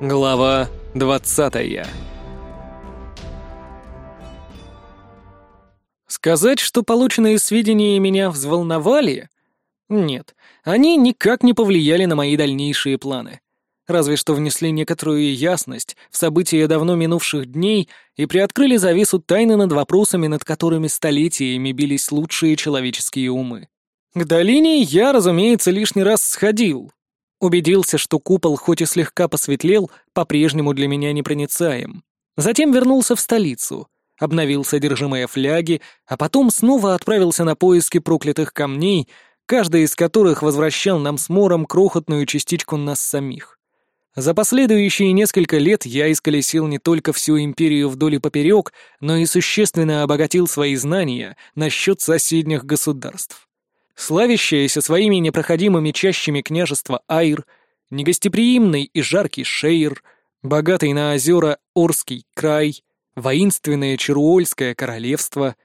Глава двадцатая Сказать, что полученные сведения меня взволновали? Нет, они никак не повлияли на мои дальнейшие планы. Разве что внесли некоторую ясность в события давно минувших дней и приоткрыли завесу тайны над вопросами, над которыми столетиями бились лучшие человеческие умы. К долине я, разумеется, лишний раз сходил, Убедился, что купол, хоть и слегка посветлел, по-прежнему для меня непроницаем. Затем вернулся в столицу, обновил содержимое фляги, а потом снова отправился на поиски проклятых камней, каждый из которых возвращал нам с Мором крохотную частичку нас самих. За последующие несколько лет я исколесил не только всю империю вдоль и поперек, но и существенно обогатил свои знания насчет соседних государств славящееся своими непроходимыми чащами княжества Айр, негостеприимный и жаркий Шейр, богатый на озера Орский край, воинственное Черуольское королевство.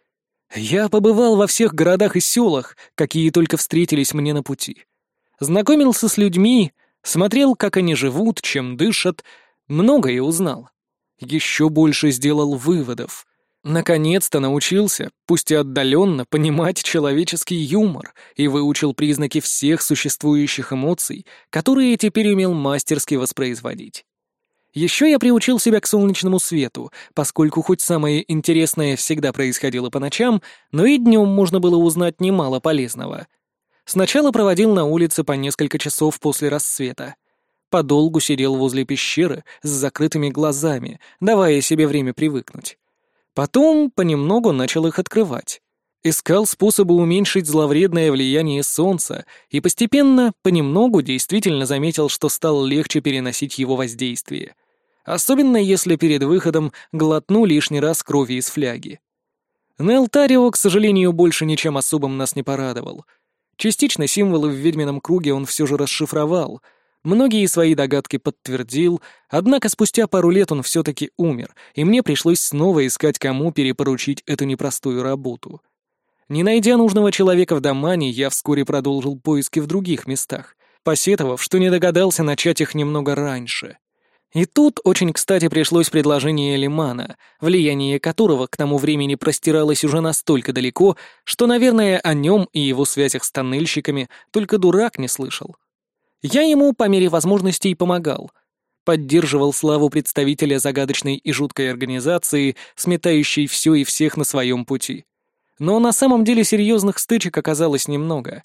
Я побывал во всех городах и селах, какие только встретились мне на пути. Знакомился с людьми, смотрел, как они живут, чем дышат, многое узнал. Еще больше сделал выводов — Наконец-то научился, пусть и отдаленно, понимать человеческий юмор и выучил признаки всех существующих эмоций, которые теперь умел мастерски воспроизводить. Еще я приучил себя к солнечному свету, поскольку хоть самое интересное всегда происходило по ночам, но и днем можно было узнать немало полезного. Сначала проводил на улице по несколько часов после рассвета. Подолгу сидел возле пещеры с закрытыми глазами, давая себе время привыкнуть. Потом понемногу начал их открывать. Искал способы уменьшить зловредное влияние солнца и постепенно, понемногу действительно заметил, что стало легче переносить его воздействие. Особенно если перед выходом глотну лишний раз крови из фляги. Нелтарио, к сожалению, больше ничем особым нас не порадовал. Частично символы в ведьмином круге он все же расшифровал — Многие свои догадки подтвердил, однако спустя пару лет он все-таки умер, и мне пришлось снова искать, кому перепоручить эту непростую работу. Не найдя нужного человека в Домане, я вскоре продолжил поиски в других местах, посетовав, что не догадался начать их немного раньше. И тут очень кстати пришлось предложение Лимана, влияние которого к тому времени простиралось уже настолько далеко, что, наверное, о нем и его связях с тоннельщиками только дурак не слышал. Я ему по мере возможностей помогал. Поддерживал славу представителя загадочной и жуткой организации, сметающей все и всех на своем пути. Но на самом деле серьезных стычек оказалось немного.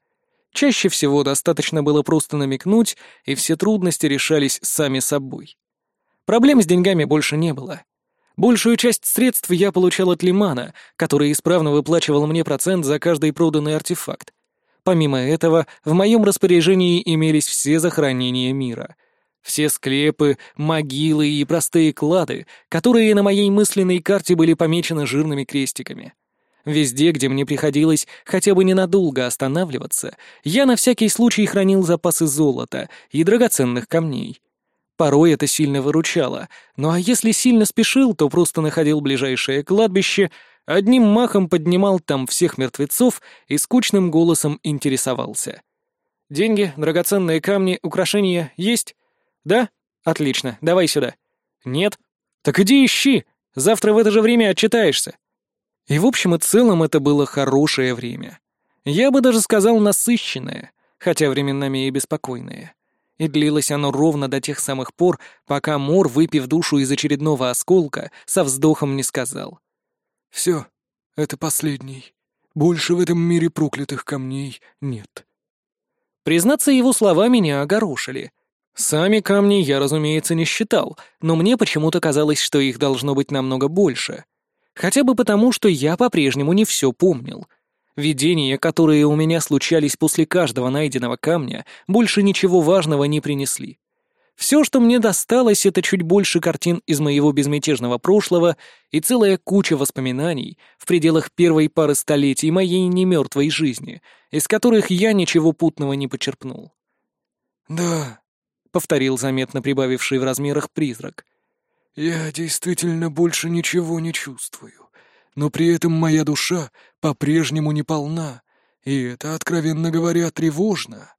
Чаще всего достаточно было просто намекнуть, и все трудности решались сами собой. Проблем с деньгами больше не было. Большую часть средств я получал от Лимана, который исправно выплачивал мне процент за каждый проданный артефакт. Помимо этого, в моем распоряжении имелись все захоронения мира. Все склепы, могилы и простые клады, которые на моей мысленной карте были помечены жирными крестиками. Везде, где мне приходилось хотя бы ненадолго останавливаться, я на всякий случай хранил запасы золота и драгоценных камней. Порой это сильно выручало, ну а если сильно спешил, то просто находил ближайшее кладбище — одним махом поднимал там всех мертвецов и скучным голосом интересовался. «Деньги, драгоценные камни, украшения есть? Да? Отлично, давай сюда. Нет? Так иди ищи, завтра в это же время отчитаешься». И в общем и целом это было хорошее время. Я бы даже сказал насыщенное, хотя временами и беспокойное. И длилось оно ровно до тех самых пор, пока Мор, выпив душу из очередного осколка, со вздохом не сказал — все, это последний. Больше в этом мире проклятых камней нет. Признаться, его слова меня огорошили. Сами камни я, разумеется, не считал, но мне почему-то казалось, что их должно быть намного больше. Хотя бы потому, что я по-прежнему не все помнил. Видения, которые у меня случались после каждого найденного камня, больше ничего важного не принесли. Все, что мне досталось, это чуть больше картин из моего безмятежного прошлого и целая куча воспоминаний в пределах первой пары столетий моей немертвой жизни, из которых я ничего путного не почерпнул. «Да», — повторил заметно прибавивший в размерах призрак. «Я действительно больше ничего не чувствую, но при этом моя душа по-прежнему не полна, и это, откровенно говоря, тревожно».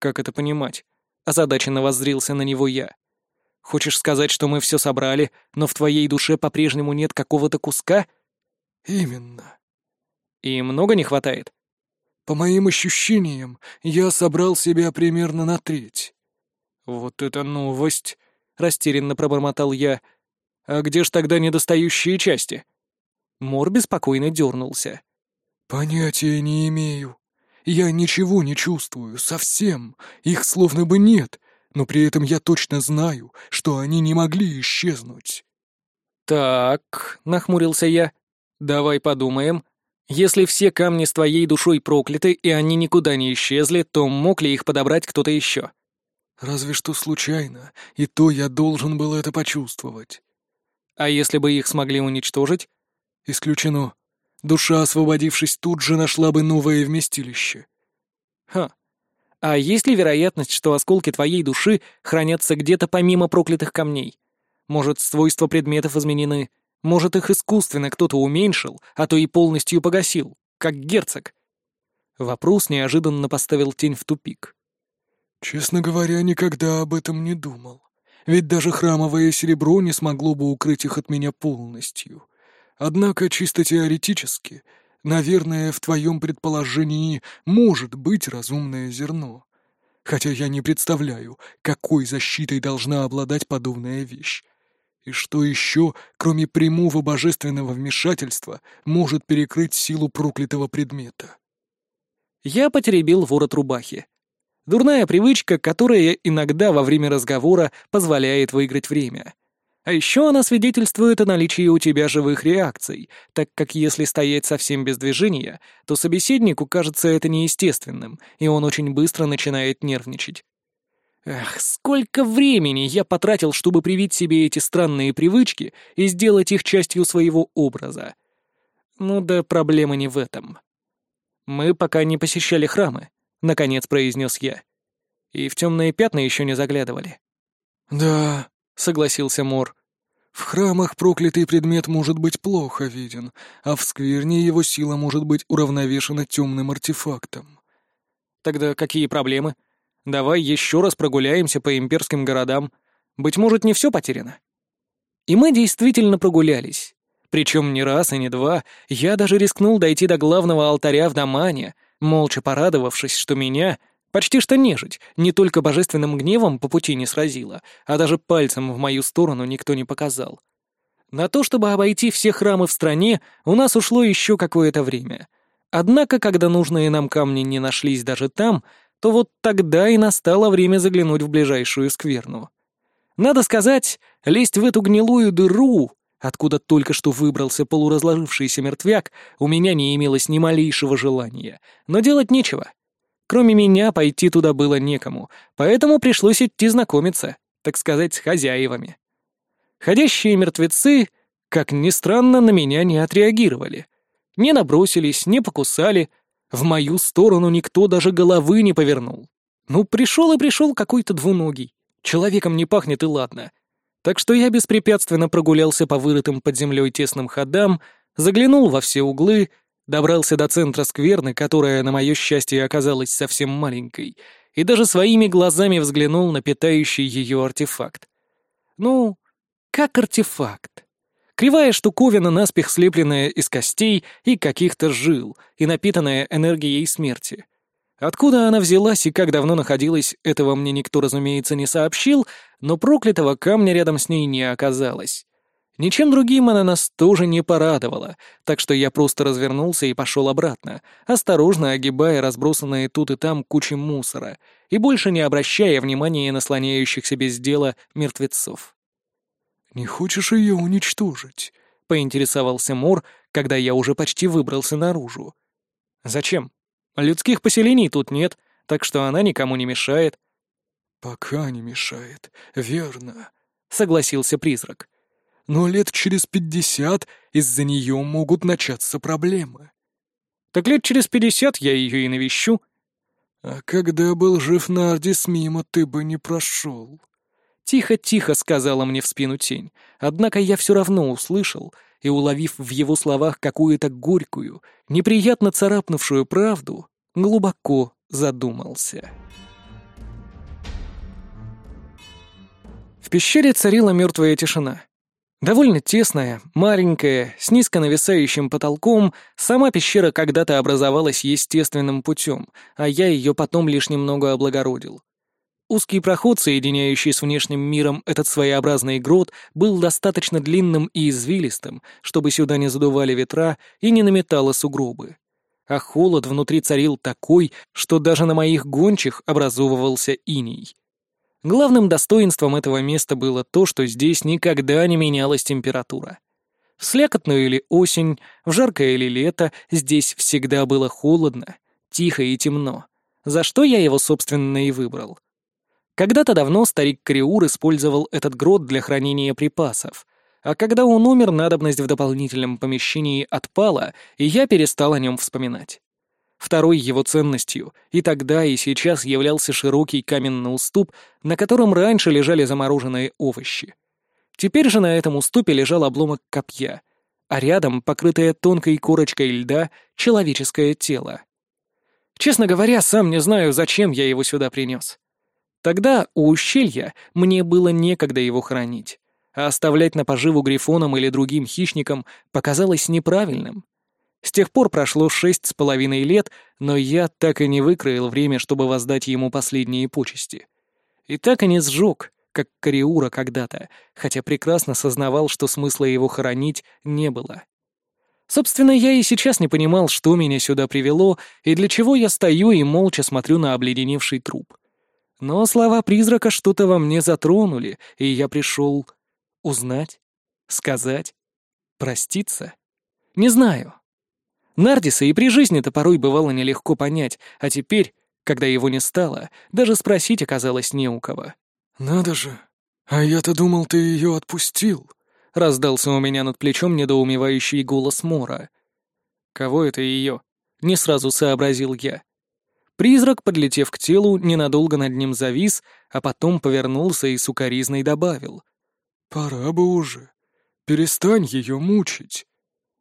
«Как это понимать?» Озадаченно воззрился на него я. Хочешь сказать, что мы все собрали, но в твоей душе по-прежнему нет какого-то куска? Именно. И много не хватает? По моим ощущениям, я собрал себя примерно на треть. Вот это новость, растерянно пробормотал я. А где ж тогда недостающие части? Мор беспокойно дернулся. Понятия не имею. Я ничего не чувствую, совсем. Их словно бы нет, но при этом я точно знаю, что они не могли исчезнуть. «Так», — нахмурился я, — «давай подумаем. Если все камни с твоей душой прокляты, и они никуда не исчезли, то мог ли их подобрать кто-то еще?» «Разве что случайно, и то я должен был это почувствовать». «А если бы их смогли уничтожить?» «Исключено. Душа, освободившись, тут же нашла бы новое вместилище. Ха. А есть ли вероятность, что осколки твоей души хранятся где-то помимо проклятых камней? Может, свойства предметов изменены? Может, их искусственно кто-то уменьшил, а то и полностью погасил, как герцог? Вопрос неожиданно поставил тень в тупик. Честно говоря, никогда об этом не думал. Ведь даже храмовое серебро не смогло бы укрыть их от меня полностью. Однако чисто теоретически, наверное, в твоем предположении может быть разумное зерно. Хотя я не представляю, какой защитой должна обладать подобная вещь. И что еще, кроме прямого божественного вмешательства, может перекрыть силу проклятого предмета? Я потеребил ворот рубахи. Дурная привычка, которая иногда во время разговора позволяет выиграть время — а еще она свидетельствует о наличии у тебя живых реакций, так как если стоять совсем без движения, то собеседнику кажется это неестественным, и он очень быстро начинает нервничать. Эх, сколько времени я потратил, чтобы привить себе эти странные привычки и сделать их частью своего образа. Ну да проблема не в этом. Мы пока не посещали храмы, — наконец произнес я. И в темные пятна еще не заглядывали. «Да», — согласился Мор. «В храмах проклятый предмет может быть плохо виден, а в скверне его сила может быть уравновешена темным артефактом». «Тогда какие проблемы? Давай еще раз прогуляемся по имперским городам. Быть может, не все потеряно?» И мы действительно прогулялись. Причем не раз и не два, я даже рискнул дойти до главного алтаря в Дамане, молча порадовавшись, что меня, Почти что нежить, не только божественным гневом по пути не сразила, а даже пальцем в мою сторону никто не показал. На то, чтобы обойти все храмы в стране, у нас ушло еще какое-то время. Однако, когда нужные нам камни не нашлись даже там, то вот тогда и настало время заглянуть в ближайшую скверну. Надо сказать, лезть в эту гнилую дыру, откуда только что выбрался полуразложившийся мертвяк, у меня не имелось ни малейшего желания, но делать нечего. Кроме меня пойти туда было некому, поэтому пришлось идти знакомиться, так сказать, с хозяевами. Ходящие мертвецы, как ни странно, на меня не отреагировали. Не набросились, не покусали. В мою сторону никто даже головы не повернул. Ну, пришел и пришел какой-то двуногий. Человеком не пахнет и ладно. Так что я беспрепятственно прогулялся по вырытым под землей тесным ходам, заглянул во все углы — Добрался до центра скверны, которая, на мое счастье, оказалась совсем маленькой, и даже своими глазами взглянул на питающий ее артефакт. Ну, как артефакт. Кривая штуковина, наспех слепленная из костей и каких-то жил, и напитанная энергией смерти. Откуда она взялась и как давно находилась, этого мне никто, разумеется, не сообщил, но проклятого камня рядом с ней не оказалось. Ничем другим она нас тоже не порадовала, так что я просто развернулся и пошел обратно, осторожно огибая разбросанные тут и там кучи мусора и больше не обращая внимания на слоняющихся без дела мертвецов. «Не хочешь ее уничтожить?» — поинтересовался Мор, когда я уже почти выбрался наружу. «Зачем? Людских поселений тут нет, так что она никому не мешает». «Пока не мешает, верно», — согласился призрак но лет через пятьдесят из-за нее могут начаться проблемы. Так лет через пятьдесят я ее и навещу. А когда был жив Нардис, мимо ты бы не прошел. Тихо-тихо сказала мне в спину тень, однако я все равно услышал и, уловив в его словах какую-то горькую, неприятно царапнувшую правду, глубоко задумался. пещере царила мертвая тишина. Довольно тесная, маленькая, с низко нависающим потолком, сама пещера когда-то образовалась естественным путем, а я ее потом лишь немного облагородил. Узкий проход, соединяющий с внешним миром этот своеобразный грот, был достаточно длинным и извилистым, чтобы сюда не задували ветра и не наметало сугробы. А холод внутри царил такой, что даже на моих гончих образовывался иней. Главным достоинством этого места было то, что здесь никогда не менялась температура. В слякотную или осень, в жаркое или лето здесь всегда было холодно, тихо и темно, за что я его, собственно, и выбрал. Когда-то давно старик Криур использовал этот грот для хранения припасов, а когда он умер, надобность в дополнительном помещении отпала, и я перестал о нем вспоминать. Второй его ценностью и тогда, и сейчас являлся широкий каменный уступ, на котором раньше лежали замороженные овощи. Теперь же на этом уступе лежал обломок копья, а рядом, покрытое тонкой корочкой льда, человеческое тело. Честно говоря, сам не знаю, зачем я его сюда принес. Тогда у ущелья мне было некогда его хранить, а оставлять на поживу грифонам или другим хищникам показалось неправильным. С тех пор прошло шесть с половиной лет, но я так и не выкроил время, чтобы воздать ему последние почести. И так и не сжег, как Кариура когда-то, хотя прекрасно сознавал, что смысла его хоронить не было. Собственно, я и сейчас не понимал, что меня сюда привело и для чего я стою и молча смотрю на обледеневший труп. Но слова призрака что-то во мне затронули, и я пришел узнать, сказать, проститься. Не знаю, Нардиса и при жизни-то порой бывало нелегко понять, а теперь, когда его не стало, даже спросить оказалось не у кого. «Надо же! А я-то думал, ты ее отпустил!» — раздался у меня над плечом недоумевающий голос Мора. «Кого это ее?» — не сразу сообразил я. Призрак, подлетев к телу, ненадолго над ним завис, а потом повернулся и сукоризной добавил. «Пора бы уже. Перестань ее мучить».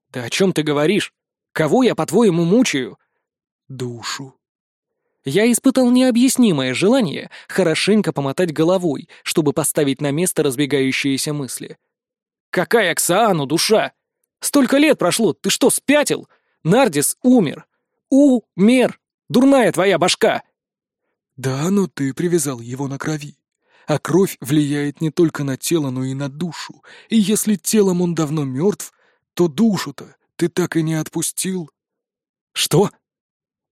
«Да о чем ты говоришь? Кого я, по-твоему, мучаю?» «Душу». Я испытал необъяснимое желание хорошенько помотать головой, чтобы поставить на место разбегающиеся мысли. «Какая Оксаану душа? Столько лет прошло, ты что, спятил? Нардис умер. У-мер. Дурная твоя башка!» «Да, но ты привязал его на крови. А кровь влияет не только на тело, но и на душу. И если телом он давно мертв, то душу-то ты так и не отпустил?» «Что?»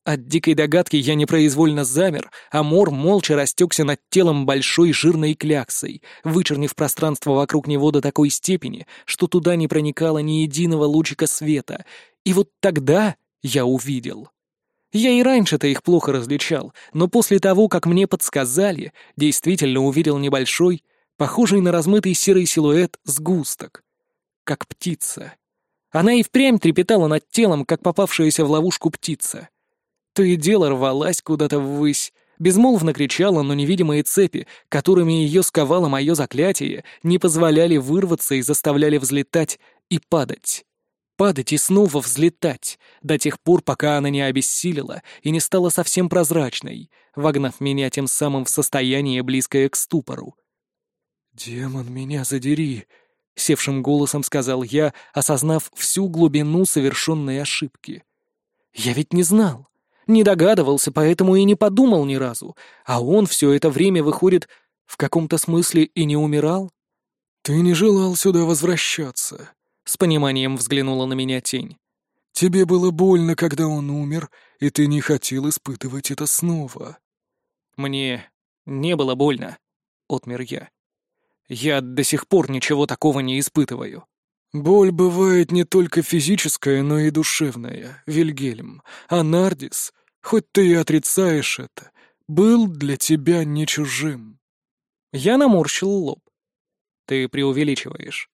От дикой догадки я непроизвольно замер, а Мор молча растекся над телом большой жирной кляксой, вычернив пространство вокруг него до такой степени, что туда не проникало ни единого лучика света. И вот тогда я увидел. Я и раньше-то их плохо различал, но после того, как мне подсказали, действительно увидел небольшой, похожий на размытый серый силуэт, сгусток. Как птица. Она и впрямь трепетала над телом, как попавшаяся в ловушку птица. То и дело рвалась куда-то ввысь, безмолвно кричала, но невидимые цепи, которыми ее сковало мое заклятие, не позволяли вырваться и заставляли взлетать и падать. Падать и снова взлетать, до тех пор, пока она не обессилила и не стала совсем прозрачной, вогнав меня тем самым в состояние, близкое к ступору. «Демон, меня задери!» — севшим голосом сказал я, осознав всю глубину совершенной ошибки. «Я ведь не знал, не догадывался, поэтому и не подумал ни разу, а он все это время, выходит, в каком-то смысле и не умирал?» «Ты не желал сюда возвращаться», — с пониманием взглянула на меня тень. «Тебе было больно, когда он умер, и ты не хотел испытывать это снова». «Мне не было больно», — отмер я. Я до сих пор ничего такого не испытываю. Боль бывает не только физическая, но и душевная, Вильгельм. А Нардис, хоть ты и отрицаешь это, был для тебя не чужим. Я наморщил лоб. Ты преувеличиваешь.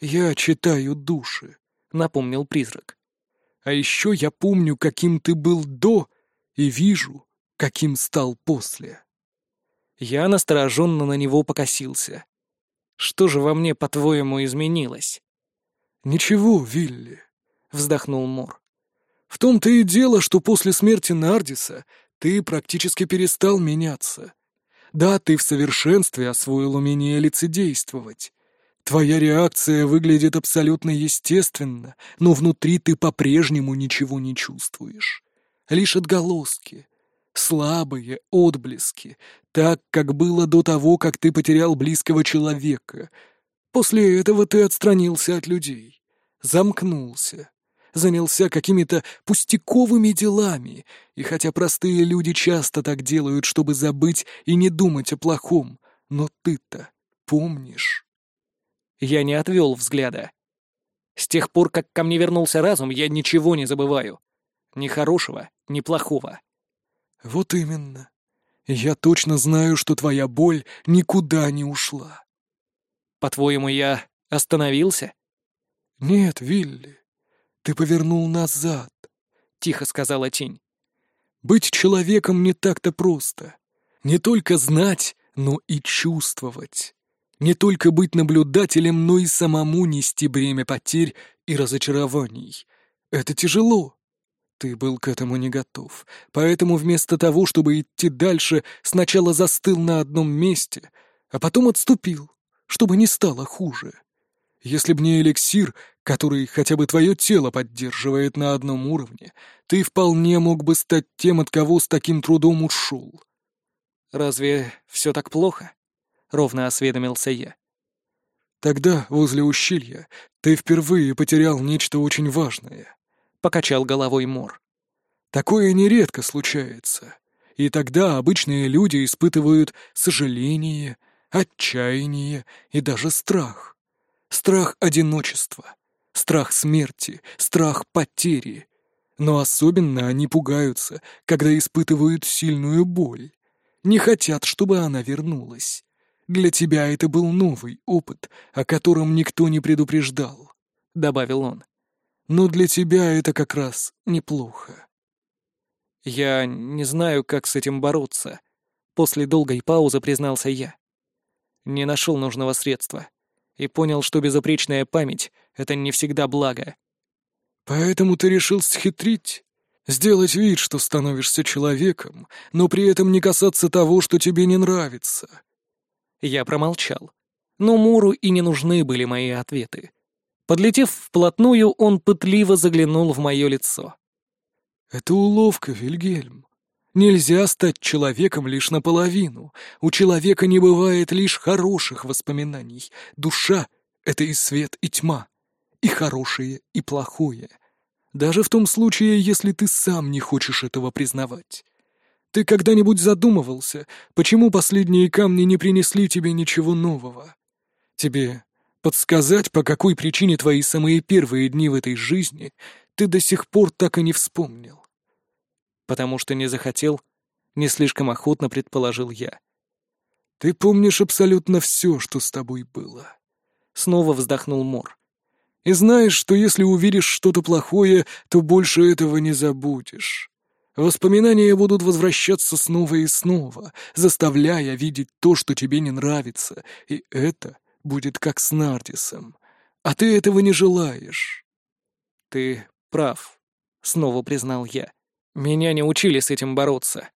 Я читаю души, напомнил призрак. А еще я помню, каким ты был до, и вижу, каким стал после. Я настороженно на него покосился. Что же во мне, по-твоему, изменилось? «Ничего, Вилли», — вздохнул Мор. «В том-то и дело, что после смерти Нардиса ты практически перестал меняться. Да, ты в совершенстве освоил умение лицедействовать. Твоя реакция выглядит абсолютно естественно, но внутри ты по-прежнему ничего не чувствуешь. Лишь отголоски, слабые отблески, так, как было до того, как ты потерял близкого человека. После этого ты отстранился от людей, замкнулся, занялся какими-то пустяковыми делами, и хотя простые люди часто так делают, чтобы забыть и не думать о плохом, но ты-то помнишь. Я не отвел взгляда. С тех пор, как ко мне вернулся разум, я ничего не забываю. Ни хорошего, ни плохого. Вот именно. Я точно знаю, что твоя боль никуда не ушла. По-твоему, я остановился? Нет, Вилли. Ты повернул назад, — тихо сказала тень. Быть человеком не так-то просто. Не только знать, но и чувствовать. Не только быть наблюдателем, но и самому нести бремя потерь и разочарований. Это тяжело. Ты был к этому не готов, поэтому вместо того, чтобы идти дальше, сначала застыл на одном месте, а потом отступил, чтобы не стало хуже. Если б не эликсир, который хотя бы твое тело поддерживает на одном уровне, ты вполне мог бы стать тем, от кого с таким трудом ушел. «Разве все так плохо?» — ровно осведомился я. «Тогда, возле ущелья, ты впервые потерял нечто очень важное», — покачал головой Мор. «Такое нередко случается, и тогда обычные люди испытывают сожаление, отчаяние и даже страх. Страх одиночества, страх смерти, страх потери. Но особенно они пугаются, когда испытывают сильную боль. Не хотят, чтобы она вернулась. Для тебя это был новый опыт, о котором никто не предупреждал», — добавил он. «Но для тебя это как раз неплохо». «Я не знаю, как с этим бороться», — после долгой паузы признался я. Не нашел нужного средства и понял, что безупречная память — это не всегда благо. «Поэтому ты решил схитрить? Сделать вид, что становишься человеком, но при этом не касаться того, что тебе не нравится?» Я промолчал. Но Муру и не нужны были мои ответы. Подлетев вплотную, он пытливо заглянул в мое лицо. «Это уловка, Вильгельм. Нельзя стать человеком лишь наполовину. У человека не бывает лишь хороших воспоминаний. Душа — это и свет, и тьма, и хорошее, и плохое. Даже в том случае, если ты сам не хочешь этого признавать. Ты когда-нибудь задумывался, почему последние камни не принесли тебе ничего нового? Тебе подсказать, по какой причине твои самые первые дни в этой жизни ты до сих пор так и не вспомнил? потому что не захотел, не слишком охотно предположил я. «Ты помнишь абсолютно все, что с тобой было», — снова вздохнул Мор. «И знаешь, что если увидишь что-то плохое, то больше этого не забудешь. Воспоминания будут возвращаться снова и снова, заставляя видеть то, что тебе не нравится, и это будет как с Нартисом. А ты этого не желаешь». «Ты прав», — снова признал я. Меня не учили с этим бороться.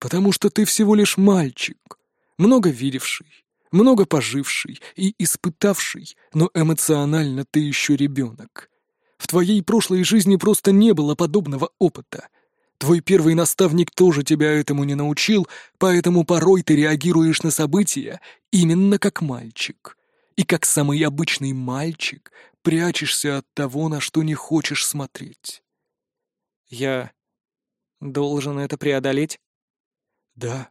Потому что ты всего лишь мальчик, много видевший, много поживший и испытавший, но эмоционально ты еще ребенок. В твоей прошлой жизни просто не было подобного опыта. Твой первый наставник тоже тебя этому не научил, поэтому порой ты реагируешь на события именно как мальчик. И как самый обычный мальчик прячешься от того, на что не хочешь смотреть. Я Должен это преодолеть? Да.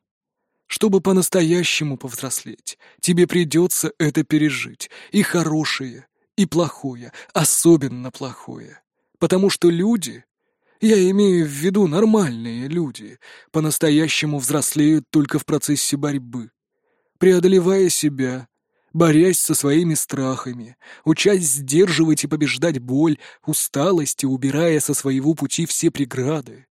Чтобы по-настоящему повзрослеть, тебе придется это пережить. И хорошее, и плохое, особенно плохое. Потому что люди, я имею в виду нормальные люди, по-настоящему взрослеют только в процессе борьбы. Преодолевая себя, борясь со своими страхами, учась сдерживать и побеждать боль, усталость и убирая со своего пути все преграды.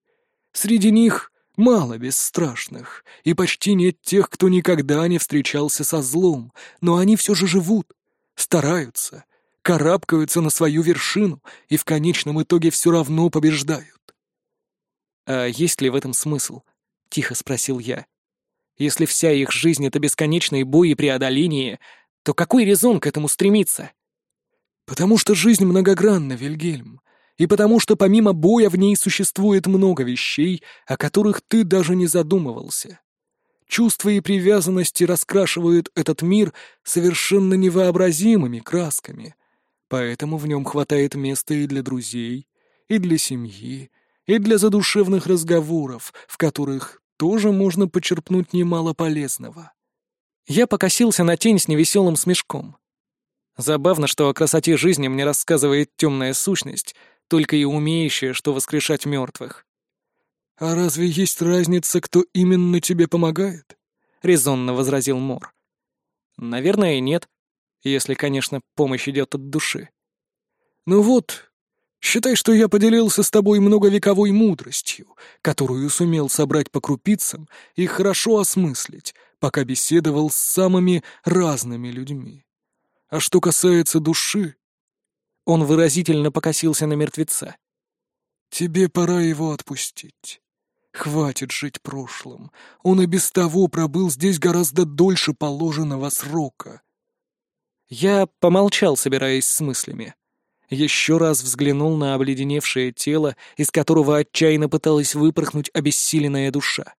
Среди них мало бесстрашных, и почти нет тех, кто никогда не встречался со злом, но они все же живут, стараются, карабкаются на свою вершину и в конечном итоге все равно побеждают. «А есть ли в этом смысл?» — тихо спросил я. Если вся их жизнь — это бесконечные бои и преодоление, то какой резон к этому стремиться? Потому что жизнь многогранна, Вильгельм, и потому что помимо боя в ней существует много вещей, о которых ты даже не задумывался. Чувства и привязанности раскрашивают этот мир совершенно невообразимыми красками, поэтому в нем хватает места и для друзей, и для семьи, и для задушевных разговоров, в которых тоже можно почерпнуть немало полезного. Я покосился на тень с невеселым смешком. Забавно, что о красоте жизни мне рассказывает темная сущность, только и умеющая, что воскрешать мертвых. «А разве есть разница, кто именно тебе помогает?» — резонно возразил Мор. «Наверное, нет, если, конечно, помощь идет от души». «Ну вот, считай, что я поделился с тобой многовековой мудростью, которую сумел собрать по крупицам и хорошо осмыслить, пока беседовал с самыми разными людьми. А что касается души...» Он выразительно покосился на мертвеца. «Тебе пора его отпустить. Хватит жить прошлым. Он и без того пробыл здесь гораздо дольше положенного срока». Я помолчал, собираясь с мыслями. Еще раз взглянул на обледеневшее тело, из которого отчаянно пыталась выпорхнуть обессиленная душа.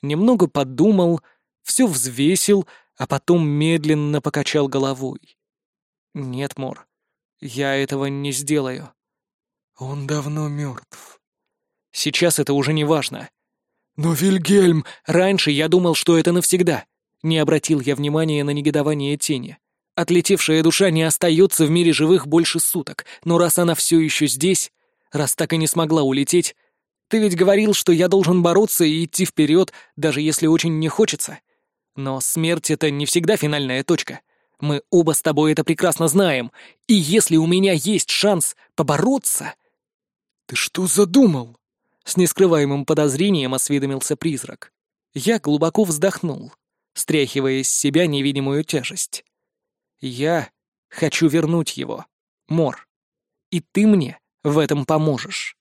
Немного подумал, все взвесил, а потом медленно покачал головой. «Нет, Мор, я этого не сделаю». «Он давно мертв». «Сейчас это уже не важно». «Но, Вильгельм...» «Раньше я думал, что это навсегда». Не обратил я внимания на негодование тени. Отлетевшая душа не остается в мире живых больше суток, но раз она все еще здесь, раз так и не смогла улететь, ты ведь говорил, что я должен бороться и идти вперед, даже если очень не хочется. Но смерть — это не всегда финальная точка. Мы оба с тобой это прекрасно знаем, и если у меня есть шанс побороться... «Ты что задумал?» С нескрываемым подозрением осведомился призрак. Я глубоко вздохнул, стряхивая из себя невидимую тяжесть. Я хочу вернуть его, Мор. И ты мне в этом поможешь.